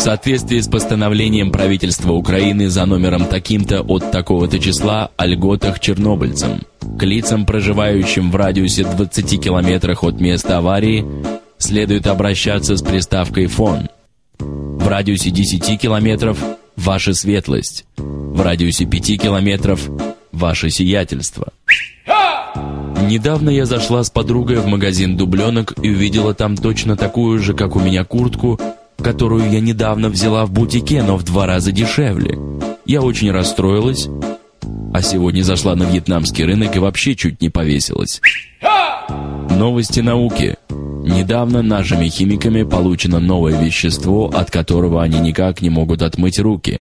В соответствии с постановлением правительства Украины за номером таким-то от такого-то числа о льготах чернобыльцам, к лицам, проживающим в радиусе 20 километрах от места аварии, следует обращаться с приставкой «фон». В радиусе 10 километров – «Ваша светлость». В радиусе 5 километров – «Ваше сиятельство». Недавно я зашла с подругой в магазин дубленок и увидела там точно такую же, как у меня, куртку, которую я недавно взяла в бутике, но в два раза дешевле. Я очень расстроилась, а сегодня зашла на вьетнамский рынок и вообще чуть не повесилась. Новости науки. Недавно нашими химиками получено новое вещество, от которого они никак не могут отмыть руки.